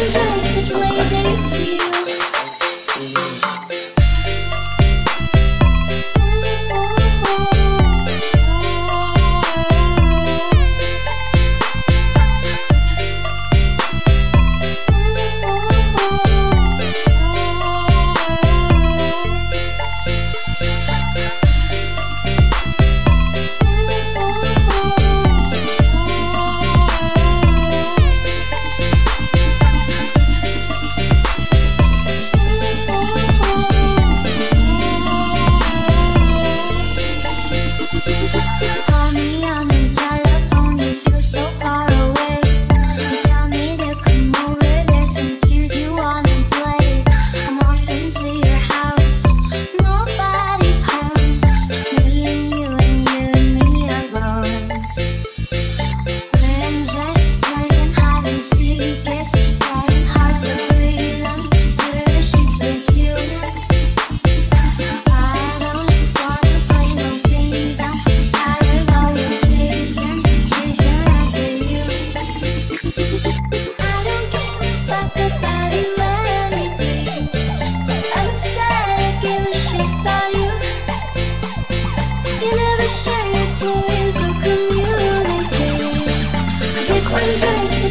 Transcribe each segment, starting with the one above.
Asian.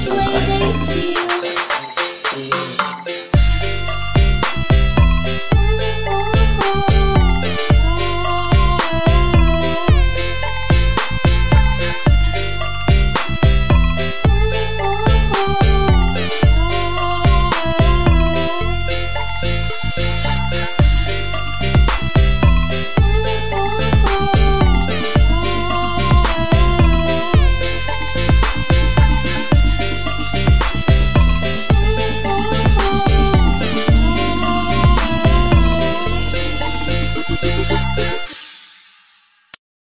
Perfect.